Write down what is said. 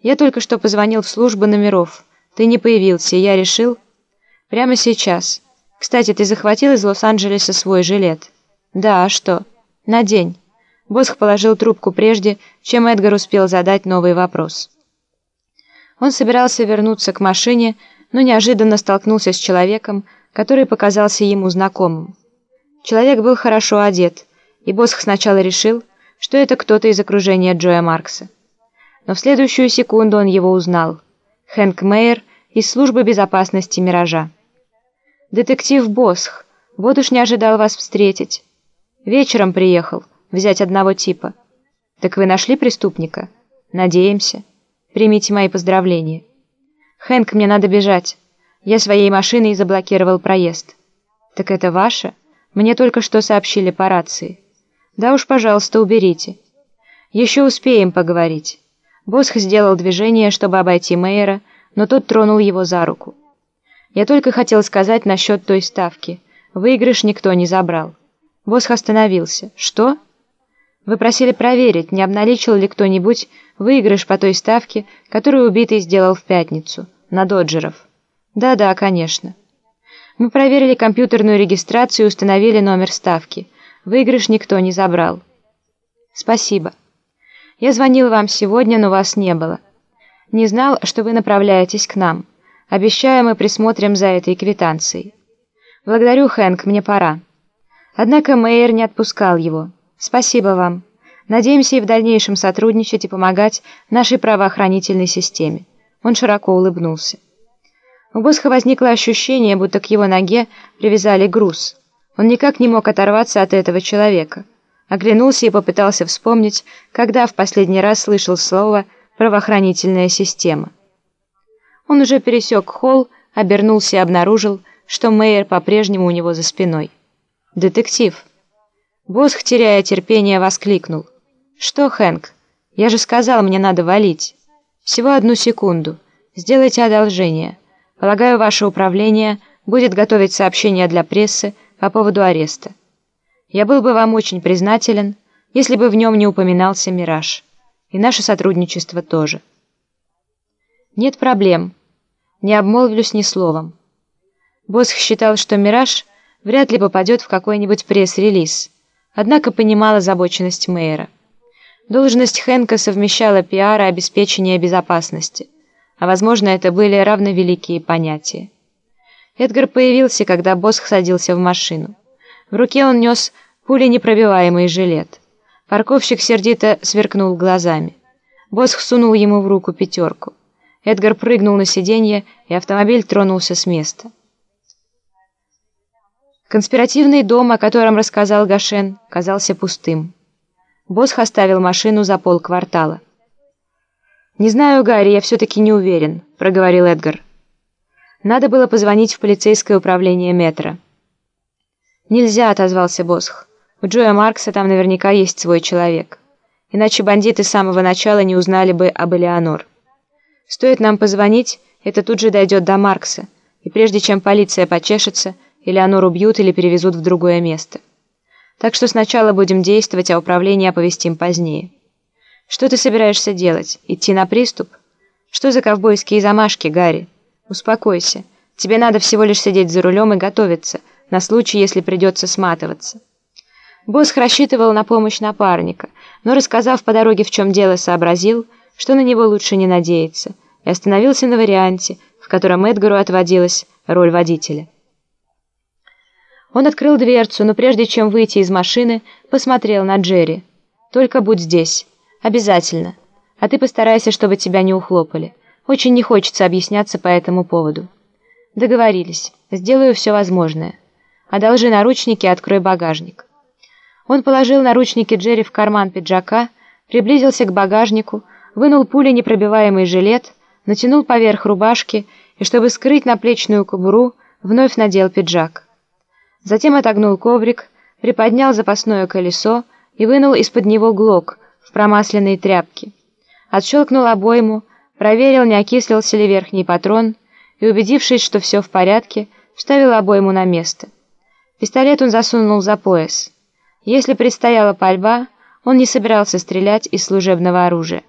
Я только что позвонил в службу номеров. Ты не появился, я решил... Прямо сейчас. Кстати, ты захватил из Лос-Анджелеса свой жилет? Да, а что? Надень. Босх положил трубку прежде, чем Эдгар успел задать новый вопрос. Он собирался вернуться к машине, но неожиданно столкнулся с человеком, который показался ему знакомым. Человек был хорошо одет, и Босх сначала решил, что это кто-то из окружения Джоя Маркса. Но в следующую секунду он его узнал. Хэнк Мейер из службы безопасности «Миража». «Детектив Босх, вот уж не ожидал вас встретить. Вечером приехал, взять одного типа. Так вы нашли преступника? Надеемся. Примите мои поздравления. Хэнк, мне надо бежать. Я своей машиной заблокировал проезд. Так это ваше? Мне только что сообщили по рации. Да уж, пожалуйста, уберите. Еще успеем поговорить. Босх сделал движение, чтобы обойти Мейера, но тот тронул его за руку. Я только хотел сказать насчет той ставки. Выигрыш никто не забрал. Босх остановился. Что? Вы просили проверить, не обналичил ли кто-нибудь выигрыш по той ставке, которую убитый сделал в пятницу, на доджеров. Да-да, конечно. Мы проверили компьютерную регистрацию и установили номер ставки. Выигрыш никто не забрал. Спасибо. Я звонил вам сегодня, но вас не было. Не знал, что вы направляетесь к нам. Обещаю, мы присмотрим за этой квитанцией. Благодарю, Хэнк, мне пора. Однако Мейер не отпускал его. Спасибо вам. Надеемся и в дальнейшем сотрудничать и помогать нашей правоохранительной системе. Он широко улыбнулся. У Босха возникло ощущение, будто к его ноге привязали груз. Он никак не мог оторваться от этого человека. Оглянулся и попытался вспомнить, когда в последний раз слышал слово «правоохранительная система». Он уже пересек холл, обернулся и обнаружил, что Мейер по-прежнему у него за спиной. «Детектив!» Босх, теряя терпение, воскликнул. «Что, Хэнк? Я же сказал, мне надо валить. Всего одну секунду. Сделайте одолжение. Полагаю, ваше управление будет готовить сообщение для прессы по поводу ареста. Я был бы вам очень признателен, если бы в нем не упоминался «Мираж». И наше сотрудничество тоже. Нет проблем. Не обмолвлюсь ни словом. Босх считал, что «Мираж» вряд ли попадет в какой-нибудь пресс-релиз, однако понимал озабоченность мэра. Должность Хэнка совмещала пиар и обеспечение безопасности, а возможно это были равновеликие понятия. Эдгар появился, когда Босх садился в машину. В руке он нес пуленепробиваемый жилет. Парковщик сердито сверкнул глазами. Босх сунул ему в руку пятерку. Эдгар прыгнул на сиденье, и автомобиль тронулся с места. Конспиративный дом, о котором рассказал Гашен, казался пустым. Босх оставил машину за полквартала. «Не знаю, Гарри, я все-таки не уверен», — проговорил Эдгар. «Надо было позвонить в полицейское управление метро». «Нельзя», — отозвался Босх. «У Джоя Маркса там наверняка есть свой человек. Иначе бандиты с самого начала не узнали бы об Элеонор. Стоит нам позвонить, это тут же дойдет до Маркса, и прежде чем полиция почешется, Элеонор убьют или перевезут в другое место. Так что сначала будем действовать, а управление оповестим позднее. Что ты собираешься делать? Идти на приступ? Что за ковбойские замашки, Гарри? Успокойся. Тебе надо всего лишь сидеть за рулем и готовиться, на случай, если придется сматываться. Босх рассчитывал на помощь напарника, но, рассказав по дороге, в чем дело, сообразил, что на него лучше не надеяться, и остановился на варианте, в котором Эдгару отводилась роль водителя. Он открыл дверцу, но прежде чем выйти из машины, посмотрел на Джерри. «Только будь здесь. Обязательно. А ты постарайся, чтобы тебя не ухлопали. Очень не хочется объясняться по этому поводу». «Договорились. Сделаю все возможное. Одолжи наручники и открой багажник». Он положил наручники Джерри в карман пиджака, приблизился к багажнику, вынул пули непробиваемый жилет, натянул поверх рубашки и, чтобы скрыть наплечную кобуру, вновь надел пиджак. Затем отогнул коврик, приподнял запасное колесо и вынул из-под него глок в промасленной тряпке. Отщелкнул обойму, проверил, не окислился ли верхний патрон и, убедившись, что все в порядке, вставил обойму на место. Пистолет он засунул за пояс. Если предстояла пальба, он не собирался стрелять из служебного оружия.